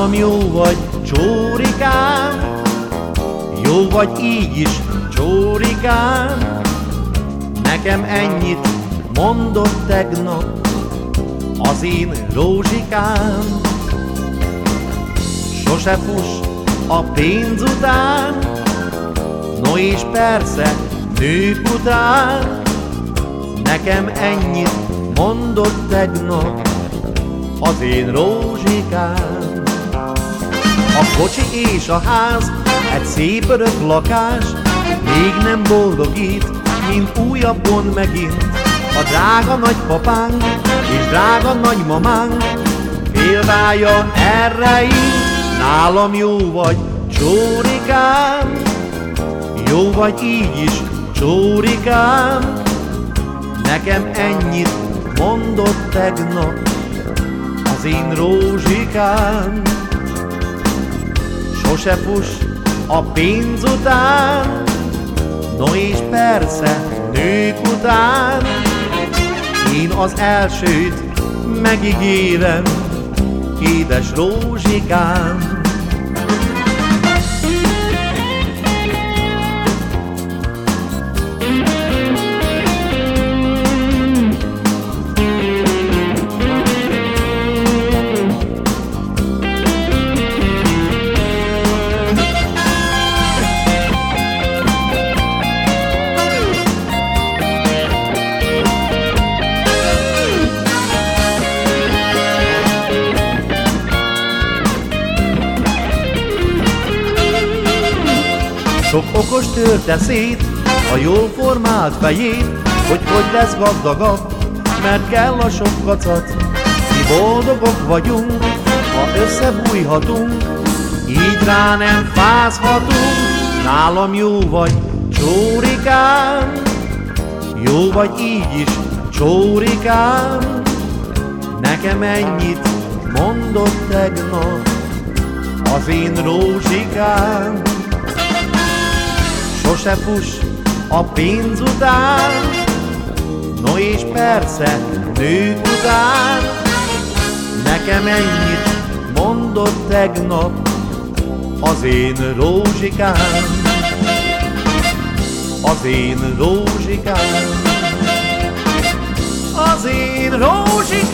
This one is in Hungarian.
Nálam jó vagy, csórikám, jó vagy így is, csórikám, nekem ennyit mondott tegnap az én rózsikám. Sose fuss a pénz után, no és persze nők után, nekem ennyit mondott tegnap az én rózsikám. Kocsi és a ház, egy szép örök lakás, még nem boldogít, mint újabbon megint. A drága nagypapánk és drága nagymamánk példája erre így. Nálam jó vagy, csórikám, jó vagy így is, csórikám, nekem ennyit mondott tegnap az én rózsikám. Sose fuss a pénz után, no és persze nők után, én az elsőt megígérem, édes rózsikám. Sok okos törte szét a jól formált fejét, hogy hogy lesz gazdagabb, mert kell a sok kacat. Mi boldogok vagyunk, ha összebújhatunk, így rá nem fázhatunk. Nálam jó vagy, csórikám, jó vagy így is, csórikám, nekem ennyit mondott tegnap az én rózsikám sose fuss a pénz után, no és persze nők után. Nekem ennyit mondott tegnap az én rózsikám, az én rózsikám, az én rózsikám.